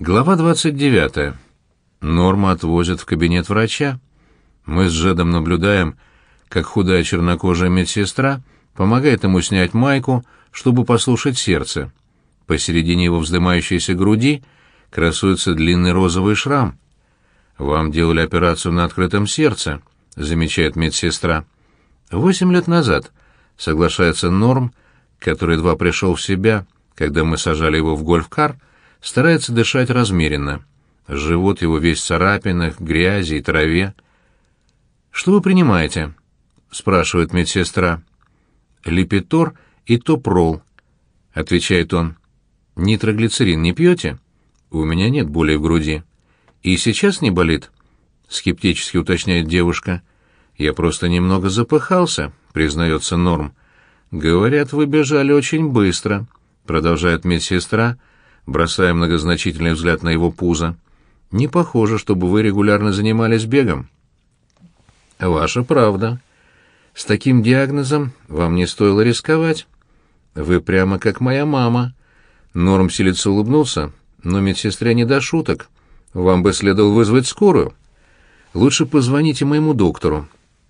Глава 29. Норма отвозят в кабинет врача. Мы с Жедом наблюдаем, как худая чернокожая медсестра помогает ему снять майку, чтобы послушать сердце. Посередине его вздымающейся груди красуется длинный розовый шрам. «Вам делали операцию на открытом сердце», — замечает медсестра. «Восемь лет назад», — соглашается Норм, который едва пришел в себя, когда мы сажали его в гольф-кар, — старается дышать размеренно. Живот его весь в царапинах, грязи и траве. «Что вы принимаете?» — спрашивает медсестра. «Липитор и топрол», — отвечает он. «Нитроглицерин не пьете?» «У меня нет боли в груди». «И сейчас не болит?» — скептически уточняет девушка. «Я просто немного запыхался», — признается Норм. «Говорят, вы бежали очень быстро», — продолжает медсестра, бросая многозначительный взгляд на его пузо. «Не похоже, чтобы вы регулярно занимались бегом». «Ваша правда. С таким диагнозом вам не стоило рисковать. Вы прямо как моя мама». Норм Селица улыбнулся, но медсестре не до шуток. «Вам бы следовало вызвать скорую. Лучше позвоните моему доктору.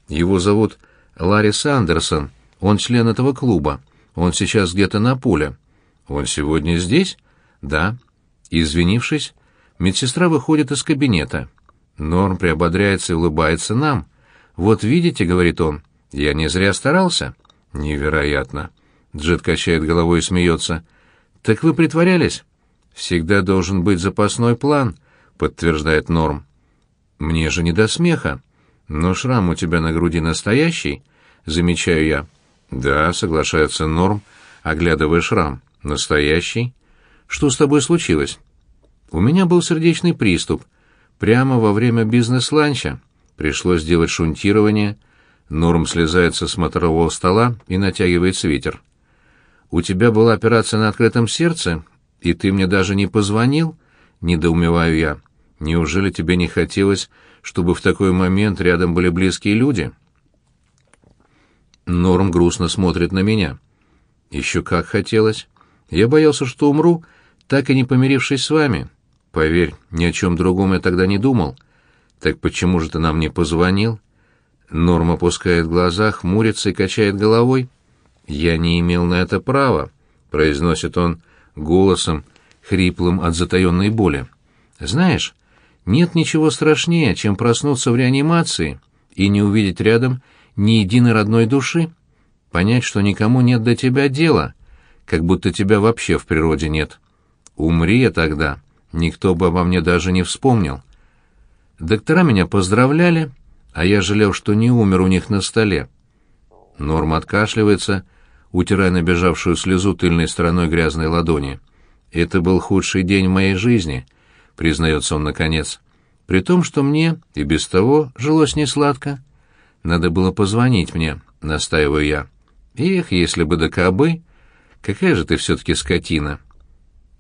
Его зовут Ларри Сандерсон. Он член этого клуба. Он сейчас где-то на поле. Он сегодня здесь?» «Да». Извинившись, медсестра выходит из кабинета. Норм приободряется и улыбается нам. «Вот видите», — говорит он, — «я не зря старался». «Невероятно». Джет качает головой и смеется. «Так вы притворялись?» «Всегда должен быть запасной план», — подтверждает Норм. «Мне же не до смеха. Но шрам у тебя на груди настоящий?» — замечаю я. «Да», — соглашается Норм, оглядывая шрам. «Настоящий?» Что с тобой случилось? У меня был сердечный приступ. Прямо во время бизнес-ланча. Пришлось сделать шунтирование. Норм слезает со смотрового стола и натягивает свитер. У тебя была операция на открытом сердце, и ты мне даже не позвонил? Недоумеваю я. Неужели тебе не хотелось, чтобы в такой момент рядом были близкие люди? Норм грустно смотрит на меня. Еще как хотелось. Я боялся, что умру, так и не помирившись с вами. Поверь, ни о чем другом я тогда не думал. Так почему же ты нам не позвонил? Норм опускает глаза, хмурится и качает головой. Я не имел на это права, произносит он голосом, хриплым от затаенной боли. Знаешь, нет ничего страшнее, чем проснуться в реанимации и не увидеть рядом ни единой родной души, понять, что никому нет до тебя дела, как будто тебя вообще в природе нет. Умри я тогда, никто бы обо мне даже не вспомнил. Доктора меня поздравляли, а я жалел, что не умер у них на столе. Норм откашливается, утирая набежавшую слезу тыльной стороной грязной ладони. «Это был худший день в моей жизни», — признается он наконец. «При том, что мне и без того жилось несладко. Надо было позвонить мне», — настаиваю я. «Эх, если бы до кобы! Какая же ты все-таки скотина!»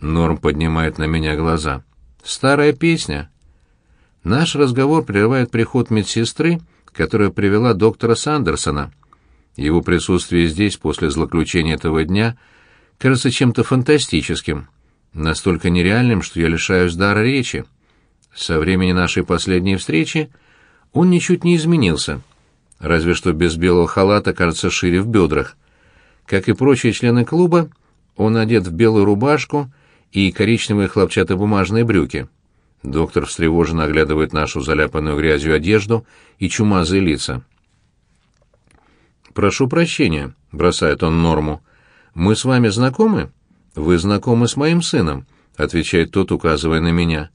Норм поднимает на меня глаза. «Старая песня». Наш разговор прерывает приход медсестры, которая привела доктора Сандерсона. Его присутствие здесь после злоключения этого дня кажется чем-то фантастическим, настолько нереальным, что я лишаюсь дара речи. Со времени нашей последней встречи он ничуть не изменился, разве что без белого халата кажется шире в бедрах. Как и прочие члены клуба, он одет в белую рубашку и коричневые хлопчатобумажные брюки. Доктор встревоженно оглядывает нашу заляпанную грязью одежду и чумазые лица. «Прошу прощения», — бросает он Норму. «Мы с вами знакомы?» «Вы знакомы с моим сыном», — отвечает тот, указывая на меня.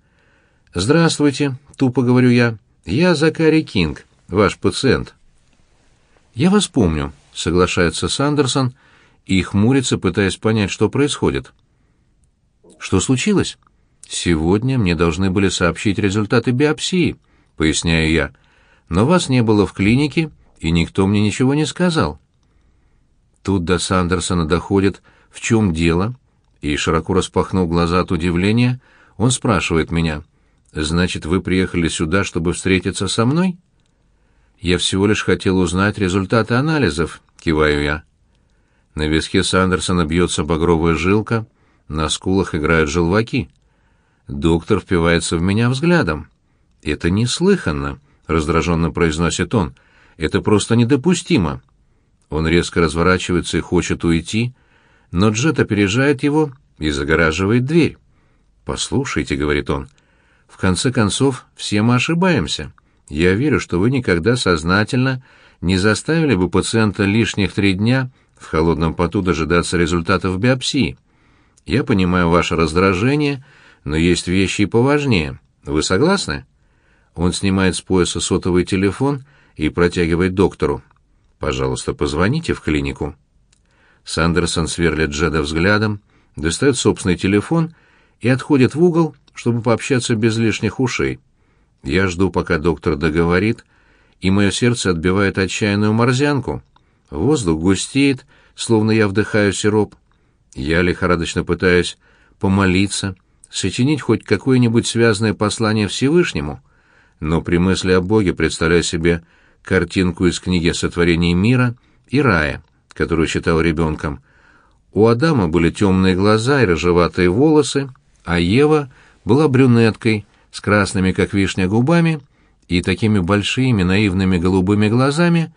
«Здравствуйте», — тупо говорю я. «Я Закари Кинг, ваш пациент». «Я вас помню», — соглашается Сандерсон и хмурится, пытаясь понять, что происходит. Что случилось? Сегодня мне должны были сообщить результаты биопсии, поясняю я. Но вас не было в клинике, и никто мне ничего не сказал. Тут до Сандерсона доходит, в чем дело, и, широко распахнув глаза от удивления, он спрашивает меня, «Значит, вы приехали сюда, чтобы встретиться со мной?» «Я всего лишь хотел узнать результаты анализов», — киваю я. На виске Сандерсона бьется багровая жилка, на скулах играют желваки. Доктор впивается в меня взглядом. «Это неслыханно», — раздраженно произносит он. «Это просто недопустимо». Он резко разворачивается и хочет уйти, но Джет опережает его и загораживает дверь. «Послушайте», — говорит он, — «в конце концов, все мы ошибаемся. Я верю, что вы никогда сознательно не заставили бы пациента лишних три дня в холодном поту дожидаться результатов биопсии. Я понимаю ваше раздражение, но есть вещи и поважнее. Вы согласны?» Он снимает с пояса сотовый телефон и протягивает доктору. «Пожалуйста, позвоните в клинику». Сандерсон сверлит Джеда взглядом, достает собственный телефон и отходит в угол, чтобы пообщаться без лишних ушей. Я жду, пока доктор договорит, и мое сердце отбивает отчаянную морзянку. Воздух густеет, словно я вдыхаю сироп. Я лихорадочно пытаюсь помолиться, сочинить хоть какое-нибудь связанное послание Всевышнему, но при мысли о Боге представляю себе картинку из книги о мира и рая, которую читал ребенком. У Адама были темные глаза и рыжеватые волосы, а Ева была брюнеткой с красными, как вишня, губами и такими большими наивными голубыми глазами,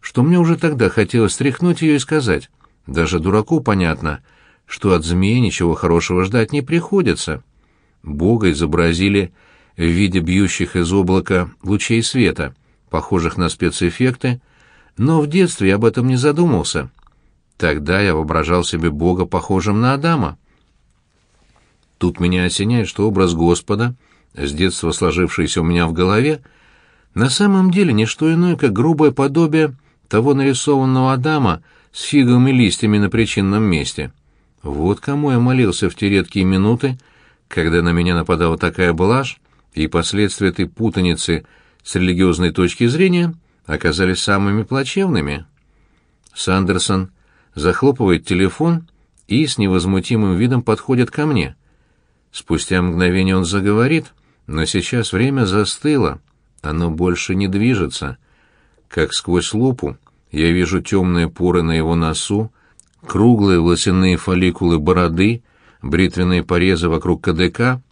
что мне уже тогда хотелось стряхнуть ее и сказать, даже дураку понятно, что от змеи ничего хорошего ждать не приходится. Бога изобразили в виде бьющих из облака лучей света, похожих на спецэффекты, но в детстве я об этом не задумался. Тогда я воображал себе Бога похожим на Адама. Тут меня осеняет, что образ Господа, с детства сложившийся у меня в голове, на самом деле не что иное, как грубое подобие того нарисованного Адама с фиговыми листьями на причинном месте. Вот кому я молился в те редкие минуты, когда на меня нападала такая блажь, и последствия этой путаницы с религиозной точки зрения оказались самыми плачевными. Сандерсон захлопывает телефон и с невозмутимым видом подходит ко мне. Спустя мгновение он заговорит, но сейчас время застыло, оно больше не движется. Как сквозь лупу я вижу темные поры на его носу, круглые волосяные фолликулы бороды, бритвенные порезы вокруг КДК.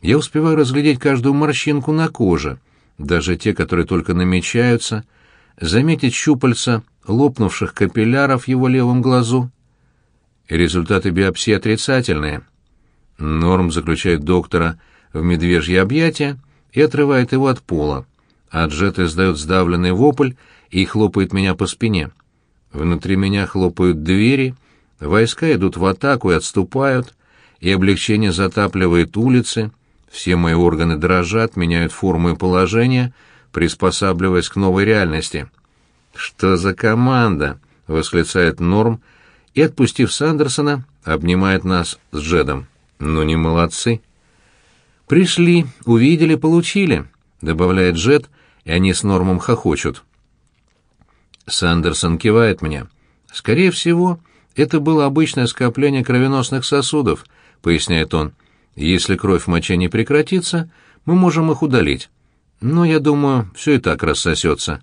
Я успеваю разглядеть каждую морщинку на коже, даже те, которые только намечаются, заметить щупальца лопнувших капилляров в его левом глазу. Результаты биопсии отрицательные. Норм заключает доктора в медвежье объятия и отрывает его от пола, а Джет издает сдавленный вопль и хлопает меня по спине. Внутри меня хлопают двери, войска идут в атаку и отступают, и облегчение затапливает улицы, все мои органы дрожат, меняют форму и положение, приспосабливаясь к новой реальности. «Что за команда?» — восклицает Норм и, отпустив Сандерсона, обнимает нас с Джедом. «Ну не молодцы!» «Пришли, увидели, получили», — добавляет Джед, и они с Нормом хохочут. Сандерсон кивает мне. «Скорее всего, это было обычное скопление кровеносных сосудов», — поясняет он. «Если кровь в моче не прекратится, мы можем их удалить. Но, я думаю, все и так рассосется».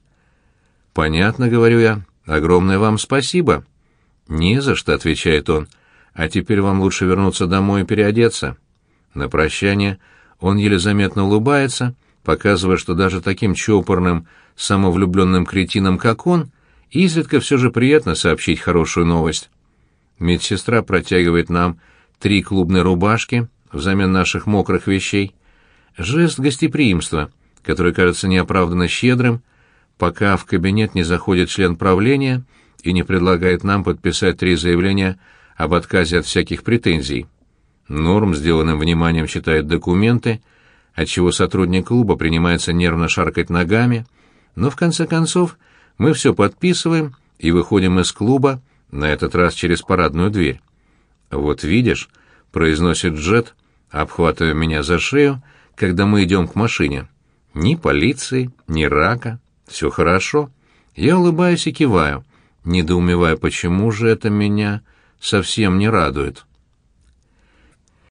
«Понятно», — говорю я. «Огромное вам спасибо». «Не за что», — отвечает он. «А теперь вам лучше вернуться домой и переодеться». На прощание он еле заметно улыбается, показывая, что даже таким чопорным, самовлюбленным кретинам, как он, изредка все же приятно сообщить хорошую новость. Медсестра протягивает нам три клубные рубашки взамен наших мокрых вещей. Жест гостеприимства, который кажется неоправданно щедрым, пока в кабинет не заходит член правления и не предлагает нам подписать три заявления об отказе от всяких претензий. Норм, сделанным вниманием, читает документы, отчего сотрудник клуба принимается нервно шаркать ногами, но в конце концов мы все подписываем и выходим из клуба, на этот раз через парадную дверь. «Вот видишь», — произносит Джет, обхватывая меня за шею, когда мы идем к машине. «Ни полиции, ни рака, все хорошо. Я улыбаюсь и киваю, недоумевая, почему же это меня совсем не радует.